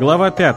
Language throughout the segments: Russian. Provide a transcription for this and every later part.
Глава 5.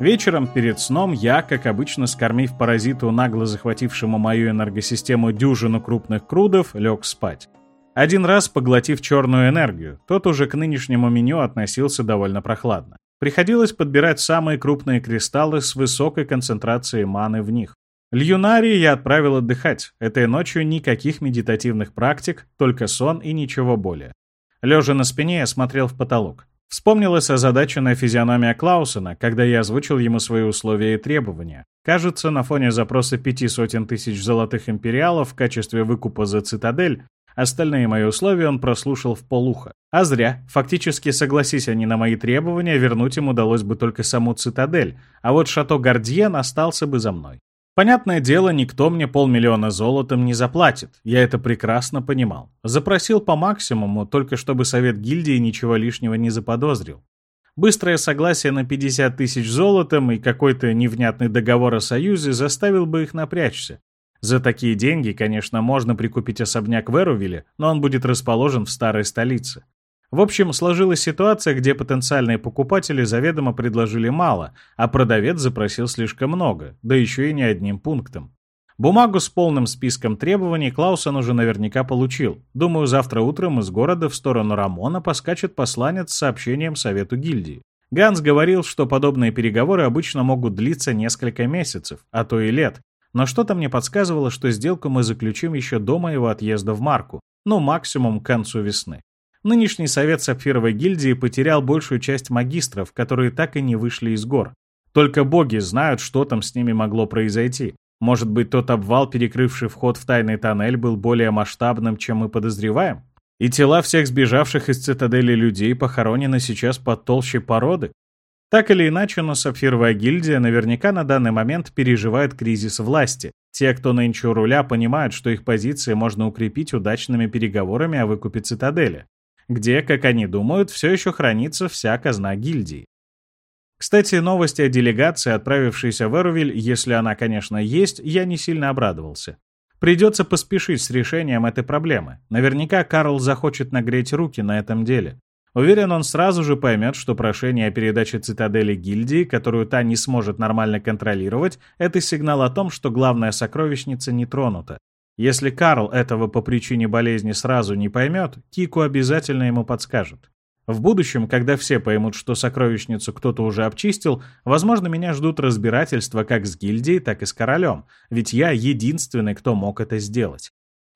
Вечером перед сном я, как обычно, скормив паразиту, нагло захватившему мою энергосистему дюжину крупных крудов, лег спать. Один раз поглотив черную энергию, тот уже к нынешнему меню относился довольно прохладно. Приходилось подбирать самые крупные кристаллы с высокой концентрацией маны в них. Льюнари я отправил отдыхать. Этой ночью никаких медитативных практик, только сон и ничего более. Лежа на спине, я смотрел в потолок. Вспомнилась озадаченная физиономия Клаусена, когда я озвучил ему свои условия и требования. Кажется, на фоне запроса пяти сотен тысяч золотых империалов в качестве выкупа за цитадель, остальные мои условия он прослушал в полуха. А зря. Фактически, согласись они на мои требования, вернуть им удалось бы только саму цитадель, а вот шато Гардьен остался бы за мной. Понятное дело, никто мне полмиллиона золотом не заплатит, я это прекрасно понимал. Запросил по максимуму, только чтобы совет гильдии ничего лишнего не заподозрил. Быстрое согласие на 50 тысяч золотом и какой-то невнятный договор о союзе заставил бы их напрячься. За такие деньги, конечно, можно прикупить особняк в Эрувиле, но он будет расположен в старой столице. В общем, сложилась ситуация, где потенциальные покупатели заведомо предложили мало, а продавец запросил слишком много, да еще и не одним пунктом. Бумагу с полным списком требований Клаусон уже наверняка получил. Думаю, завтра утром из города в сторону Рамона поскачет посланец с сообщением Совету гильдии. Ганс говорил, что подобные переговоры обычно могут длиться несколько месяцев, а то и лет. Но что-то мне подсказывало, что сделку мы заключим еще до моего отъезда в Марку, ну максимум к концу весны. Нынешний совет Сапфировой гильдии потерял большую часть магистров, которые так и не вышли из гор. Только боги знают, что там с ними могло произойти. Может быть, тот обвал, перекрывший вход в тайный тоннель, был более масштабным, чем мы подозреваем? И тела всех сбежавших из цитадели людей похоронены сейчас под толщей породы? Так или иначе, но Сапфировая гильдия наверняка на данный момент переживает кризис власти. Те, кто нынче у руля, понимают, что их позиции можно укрепить удачными переговорами о выкупе цитадели где, как они думают, все еще хранится вся казна гильдии. Кстати, новости о делегации, отправившейся в Эрувиль, если она, конечно, есть, я не сильно обрадовался. Придется поспешить с решением этой проблемы. Наверняка Карл захочет нагреть руки на этом деле. Уверен, он сразу же поймет, что прошение о передаче цитадели гильдии, которую та не сможет нормально контролировать, это сигнал о том, что главная сокровищница не тронута. Если Карл этого по причине болезни сразу не поймет, Кику обязательно ему подскажет. В будущем, когда все поймут, что сокровищницу кто-то уже обчистил, возможно, меня ждут разбирательства как с гильдией, так и с королем, ведь я единственный, кто мог это сделать.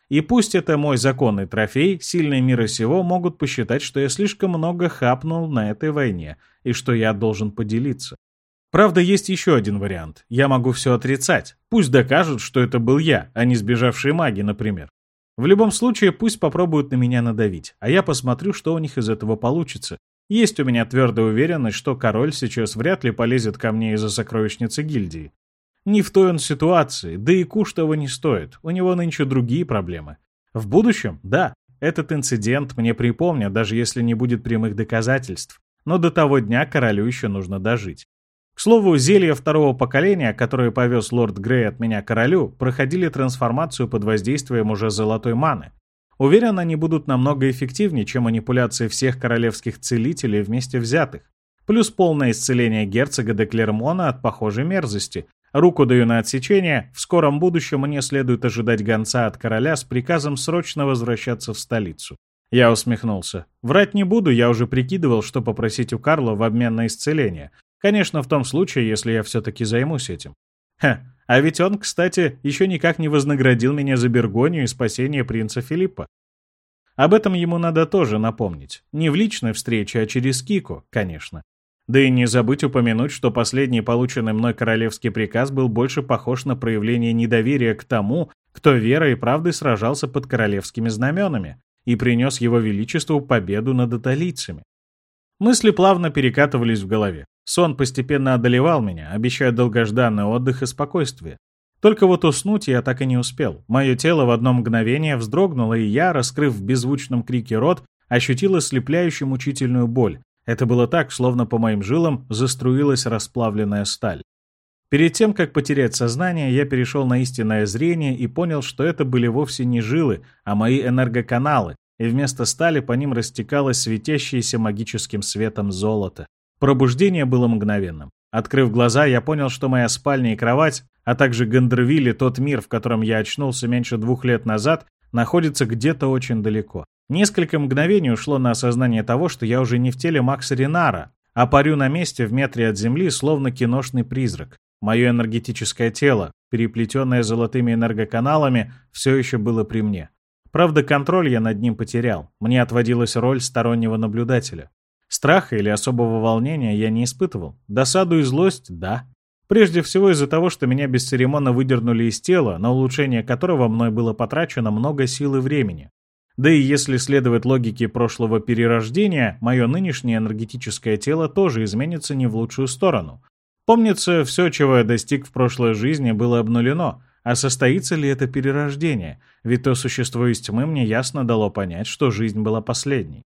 И пусть это мой законный трофей, сильные мира сего могут посчитать, что я слишком много хапнул на этой войне, и что я должен поделиться. Правда, есть еще один вариант. Я могу все отрицать. Пусть докажут, что это был я, а не сбежавшие маги, например. В любом случае, пусть попробуют на меня надавить, а я посмотрю, что у них из этого получится. Есть у меня твердая уверенность, что король сейчас вряд ли полезет ко мне из-за сокровищницы гильдии. Не в той он ситуации, да и куш того не стоит, у него нынче другие проблемы. В будущем, да, этот инцидент мне припомнят, даже если не будет прямых доказательств. Но до того дня королю еще нужно дожить. К слову, зелья второго поколения, которые повез лорд Грей от меня королю, проходили трансформацию под воздействием уже золотой маны. Уверен, они будут намного эффективнее, чем манипуляции всех королевских целителей вместе взятых. Плюс полное исцеление герцога де Клермона от похожей мерзости. Руку даю на отсечение, в скором будущем мне следует ожидать гонца от короля с приказом срочно возвращаться в столицу. Я усмехнулся. Врать не буду, я уже прикидывал, что попросить у Карла в обмен на исцеление. Конечно, в том случае, если я все-таки займусь этим. Ха, а ведь он, кстати, еще никак не вознаградил меня за Бергонию и спасение принца Филиппа. Об этом ему надо тоже напомнить. Не в личной встрече, а через Кику, конечно. Да и не забыть упомянуть, что последний полученный мной королевский приказ был больше похож на проявление недоверия к тому, кто верой и правдой сражался под королевскими знаменами и принес его величеству победу над италийцами. Мысли плавно перекатывались в голове. Сон постепенно одолевал меня, обещая долгожданный отдых и спокойствие. Только вот уснуть я так и не успел. Мое тело в одно мгновение вздрогнуло, и я, раскрыв в беззвучном крике рот, ощутил ослепляющую мучительную боль. Это было так, словно по моим жилам заструилась расплавленная сталь. Перед тем, как потерять сознание, я перешел на истинное зрение и понял, что это были вовсе не жилы, а мои энергоканалы, и вместо стали по ним растекалось светящееся магическим светом золото. Пробуждение было мгновенным. Открыв глаза, я понял, что моя спальня и кровать, а также Гандервиль тот мир, в котором я очнулся меньше двух лет назад, находится где-то очень далеко. Несколько мгновений ушло на осознание того, что я уже не в теле Макса Ренара, а парю на месте в метре от земли, словно киношный призрак. Мое энергетическое тело, переплетенное золотыми энергоканалами, все еще было при мне. Правда, контроль я над ним потерял. Мне отводилась роль стороннего наблюдателя. Страха или особого волнения я не испытывал. Досаду и злость — да. Прежде всего из-за того, что меня бесцеремонно выдернули из тела, на улучшение которого мной было потрачено много сил и времени. Да и если следовать логике прошлого перерождения, мое нынешнее энергетическое тело тоже изменится не в лучшую сторону. Помнится, все, чего я достиг в прошлой жизни, было обнулено. А состоится ли это перерождение? Ведь то существо из тьмы мне ясно дало понять, что жизнь была последней.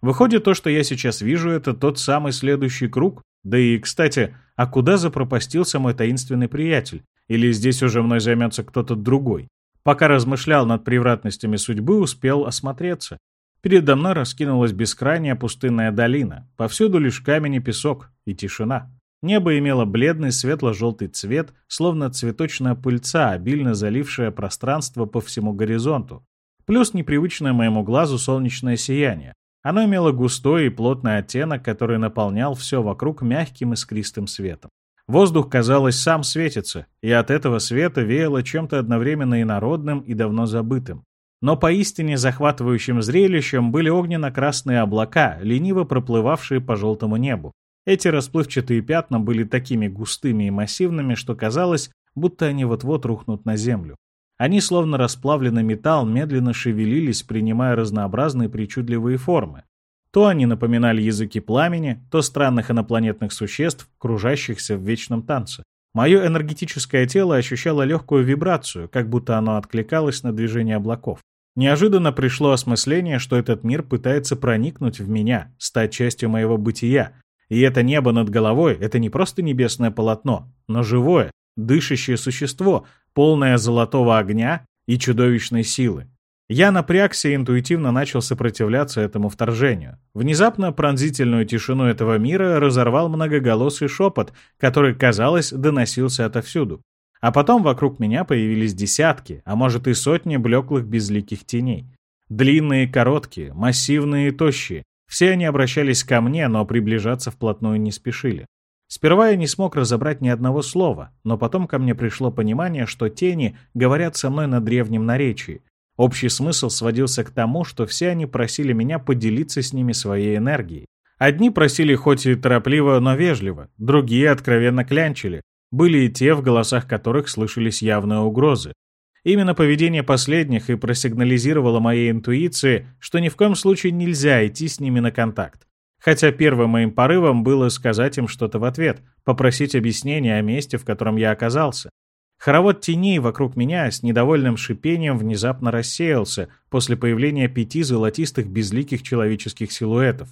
Выходит, то, что я сейчас вижу, это тот самый следующий круг? Да и, кстати, а куда запропастился мой таинственный приятель? Или здесь уже мной займется кто-то другой? Пока размышлял над превратностями судьбы, успел осмотреться. Передо мной раскинулась бескрайняя пустынная долина. Повсюду лишь камень и песок, и тишина. Небо имело бледный светло-желтый цвет, словно цветочная пыльца, обильно залившая пространство по всему горизонту. Плюс непривычное моему глазу солнечное сияние. Оно имело густой и плотный оттенок, который наполнял все вокруг мягким искристым светом. Воздух, казалось, сам светится, и от этого света веяло чем-то одновременно инородным и давно забытым. Но поистине захватывающим зрелищем были огненно-красные облака, лениво проплывавшие по желтому небу. Эти расплывчатые пятна были такими густыми и массивными, что казалось, будто они вот-вот рухнут на землю. Они, словно расплавленный металл, медленно шевелились, принимая разнообразные причудливые формы. То они напоминали языки пламени, то странных инопланетных существ, кружащихся в вечном танце. Мое энергетическое тело ощущало легкую вибрацию, как будто оно откликалось на движение облаков. Неожиданно пришло осмысление, что этот мир пытается проникнуть в меня, стать частью моего бытия, и это небо над головой — это не просто небесное полотно, но живое, дышащее существо, полное золотого огня и чудовищной силы. Я напрягся и интуитивно начал сопротивляться этому вторжению. Внезапно пронзительную тишину этого мира разорвал многоголосый шепот, который, казалось, доносился отовсюду. А потом вокруг меня появились десятки, а может и сотни блеклых безликих теней. Длинные и короткие, массивные и тощие, все они обращались ко мне, но приближаться вплотную не спешили. Сперва я не смог разобрать ни одного слова, но потом ко мне пришло понимание, что тени говорят со мной на древнем наречии. Общий смысл сводился к тому, что все они просили меня поделиться с ними своей энергией. Одни просили хоть и торопливо, но вежливо, другие откровенно клянчили. Были и те, в голосах которых слышались явные угрозы. Именно поведение последних и просигнализировало моей интуиции, что ни в коем случае нельзя идти с ними на контакт. Хотя первым моим порывом было сказать им что-то в ответ, попросить объяснения о месте, в котором я оказался. Хоровод теней вокруг меня с недовольным шипением внезапно рассеялся после появления пяти золотистых безликих человеческих силуэтов.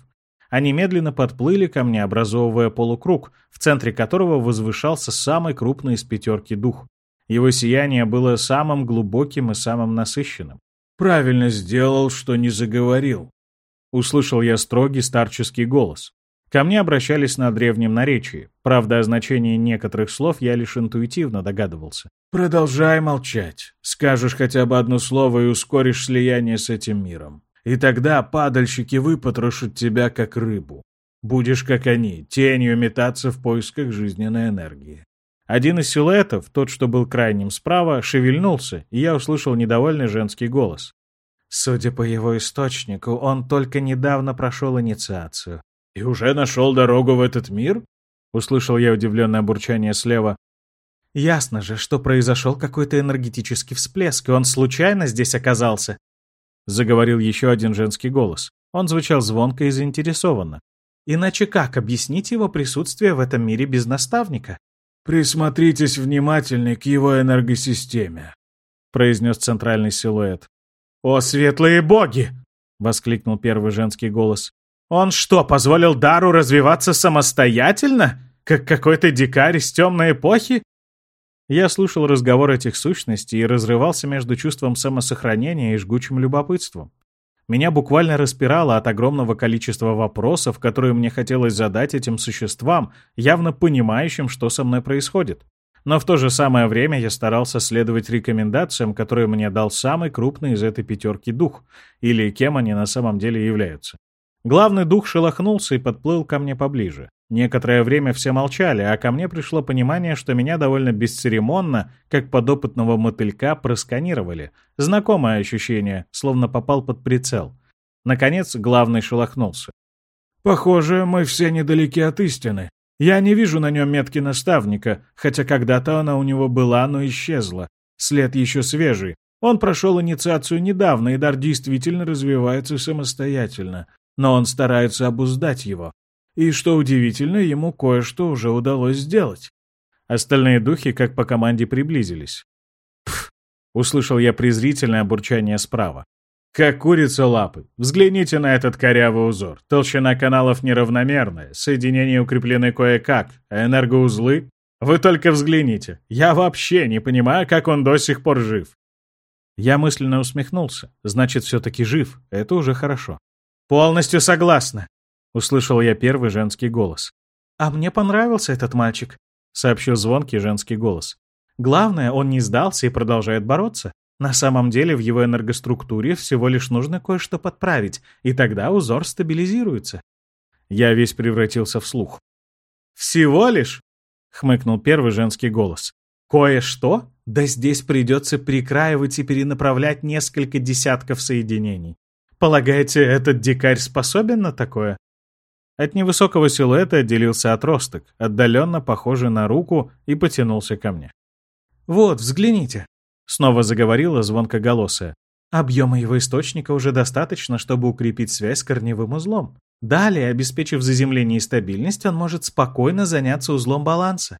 Они медленно подплыли ко мне, образовывая полукруг, в центре которого возвышался самый крупный из пятерки дух. Его сияние было самым глубоким и самым насыщенным. «Правильно сделал, что не заговорил», — услышал я строгий старческий голос. Ко мне обращались на древнем наречии. Правда, о значении некоторых слов я лишь интуитивно догадывался. «Продолжай молчать. Скажешь хотя бы одно слово и ускоришь слияние с этим миром. И тогда падальщики выпотрошат тебя, как рыбу. Будешь, как они, тенью метаться в поисках жизненной энергии. Один из силуэтов, тот, что был крайним справа, шевельнулся, и я услышал недовольный женский голос. Судя по его источнику, он только недавно прошел инициацию. «И уже нашел дорогу в этот мир?» — услышал я удивленное бурчание слева. «Ясно же, что произошел какой-то энергетический всплеск, и он случайно здесь оказался», — заговорил еще один женский голос. Он звучал звонко и заинтересованно. «Иначе как объяснить его присутствие в этом мире без наставника?» «Присмотритесь внимательней к его энергосистеме», — произнес центральный силуэт. «О, светлые боги!» — воскликнул первый женский голос. «Он что, позволил Дару развиваться самостоятельно? Как какой-то дикарь из темной эпохи? Я слушал разговор этих сущностей и разрывался между чувством самосохранения и жгучим любопытством. Меня буквально распирало от огромного количества вопросов, которые мне хотелось задать этим существам, явно понимающим, что со мной происходит. Но в то же самое время я старался следовать рекомендациям, которые мне дал самый крупный из этой пятерки дух, или кем они на самом деле являются. Главный дух шелохнулся и подплыл ко мне поближе. Некоторое время все молчали, а ко мне пришло понимание, что меня довольно бесцеремонно, как подопытного мотылька, просканировали. Знакомое ощущение, словно попал под прицел. Наконец, главный шелохнулся. «Похоже, мы все недалеки от истины. Я не вижу на нем метки наставника, хотя когда-то она у него была, но исчезла. След еще свежий. Он прошел инициацию недавно, и дар действительно развивается самостоятельно. Но он старается обуздать его. И, что удивительно, ему кое-что уже удалось сделать. Остальные духи, как по команде, приблизились. «Пф!» — услышал я презрительное бурчание справа. «Как курица лапы. Взгляните на этот корявый узор. Толщина каналов неравномерная, соединения укреплены кое-как, а энергоузлы... Вы только взгляните. Я вообще не понимаю, как он до сих пор жив». Я мысленно усмехнулся. Значит, все-таки жив. Это уже хорошо. «Полностью согласна», — услышал я первый женский голос. «А мне понравился этот мальчик», — сообщил звонкий женский голос. «Главное, он не сдался и продолжает бороться. На самом деле в его энергоструктуре всего лишь нужно кое-что подправить, и тогда узор стабилизируется». Я весь превратился в слух. «Всего лишь?» — хмыкнул первый женский голос. «Кое-что? Да здесь придется прикраивать и перенаправлять несколько десятков соединений. Полагаете, этот дикарь способен на такое?» От невысокого силуэта отделился отросток, отдаленно похожий на руку, и потянулся ко мне. «Вот, взгляните», — снова заговорила звонкоголосая. «Объема его источника уже достаточно, чтобы укрепить связь с корневым узлом. Далее, обеспечив заземление и стабильность, он может спокойно заняться узлом баланса».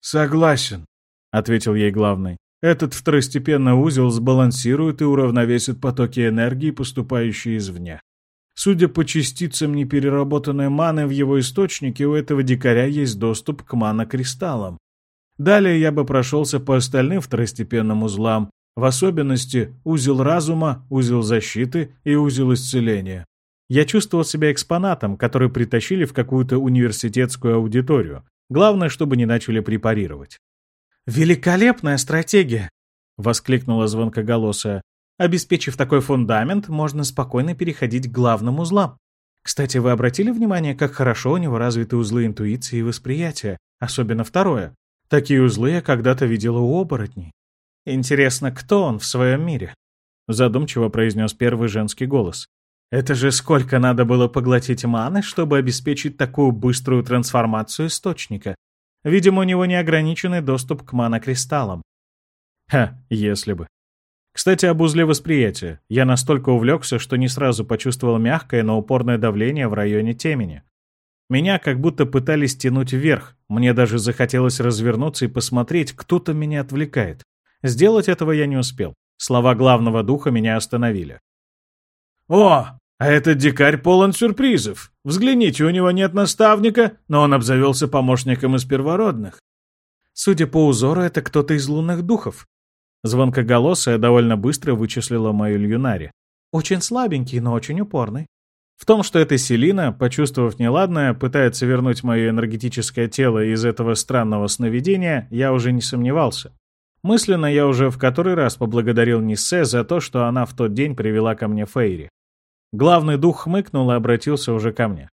«Согласен», — ответил ей главный. «Этот второстепенный узел сбалансирует и уравновесит потоки энергии, поступающие извне. Судя по частицам непереработанной маны в его источнике, у этого дикаря есть доступ к мана-кристаллам. Далее я бы прошелся по остальным второстепенным узлам, в особенности узел разума, узел защиты и узел исцеления. Я чувствовал себя экспонатом, который притащили в какую-то университетскую аудиторию. Главное, чтобы не начали препарировать. «Великолепная стратегия!» — воскликнула звонкоголосая. Обеспечив такой фундамент, можно спокойно переходить к главным узлам. Кстати, вы обратили внимание, как хорошо у него развиты узлы интуиции и восприятия, особенно второе. Такие узлы я когда-то видела у оборотней. Интересно, кто он в своем мире? Задумчиво произнес первый женский голос. Это же сколько надо было поглотить маны, чтобы обеспечить такую быструю трансформацию источника. Видимо, у него неограниченный доступ к манокристаллам. Ха, если бы. Кстати, об узле восприятия. Я настолько увлекся, что не сразу почувствовал мягкое, но упорное давление в районе темени. Меня как будто пытались тянуть вверх. Мне даже захотелось развернуться и посмотреть, кто-то меня отвлекает. Сделать этого я не успел. Слова главного духа меня остановили. «О, а этот дикарь полон сюрпризов. Взгляните, у него нет наставника, но он обзавелся помощником из первородных». Судя по узору, это кто-то из лунных духов. Звонкоголосая довольно быстро вычислила мою Льюнари. Очень слабенький, но очень упорный. В том, что эта Селина, почувствовав неладное, пытается вернуть мое энергетическое тело из этого странного сновидения, я уже не сомневался. Мысленно я уже в который раз поблагодарил Ниссе за то, что она в тот день привела ко мне Фейри. Главный дух хмыкнул и обратился уже ко мне.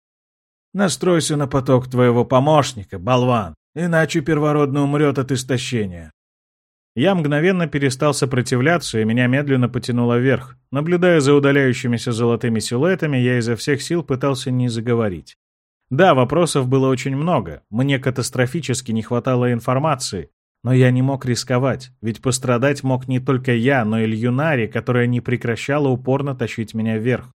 «Настройся на поток твоего помощника, болван, иначе первородный умрет от истощения. Я мгновенно перестал сопротивляться, и меня медленно потянуло вверх. Наблюдая за удаляющимися золотыми силуэтами, я изо всех сил пытался не заговорить. Да, вопросов было очень много, мне катастрофически не хватало информации, но я не мог рисковать, ведь пострадать мог не только я, но и Льюнари, которая не прекращала упорно тащить меня вверх.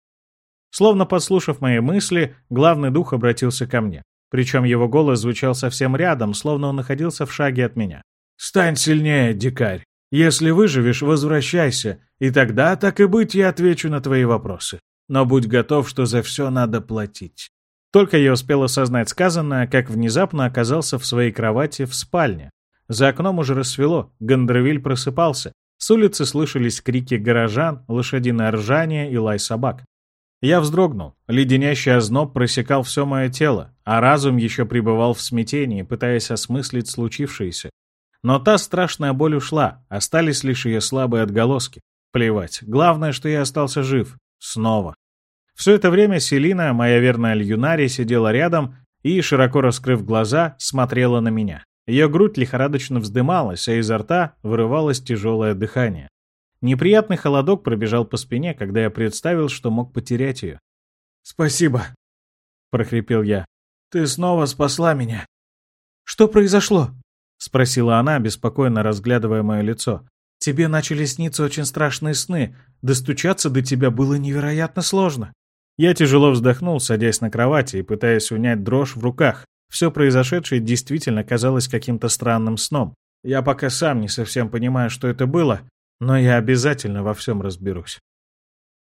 Словно подслушав мои мысли, главный дух обратился ко мне. Причем его голос звучал совсем рядом, словно он находился в шаге от меня. Стань сильнее, дикарь. Если выживешь, возвращайся, и тогда, так и быть, я отвечу на твои вопросы. Но будь готов, что за все надо платить. Только я успел осознать сказанное, как внезапно оказался в своей кровати в спальне. За окном уже рассвело, Гандервиль просыпался. С улицы слышались крики горожан, лошадиное ржание и лай собак. Я вздрогнул. Леденящий озноб просекал все мое тело, а разум еще пребывал в смятении, пытаясь осмыслить случившееся. Но та страшная боль ушла, остались лишь ее слабые отголоски. Плевать, главное, что я остался жив. Снова. Все это время Селина, моя верная Льюнари, сидела рядом и, широко раскрыв глаза, смотрела на меня. Ее грудь лихорадочно вздымалась, а изо рта вырывалось тяжелое дыхание. Неприятный холодок пробежал по спине, когда я представил, что мог потерять ее. «Спасибо», — прохрипел я. «Ты снова спасла меня». «Что произошло?» — спросила она, беспокойно разглядывая мое лицо. «Тебе начали сниться очень страшные сны. Достучаться до тебя было невероятно сложно». Я тяжело вздохнул, садясь на кровати и пытаясь унять дрожь в руках. Все произошедшее действительно казалось каким-то странным сном. Я пока сам не совсем понимаю, что это было, но я обязательно во всем разберусь.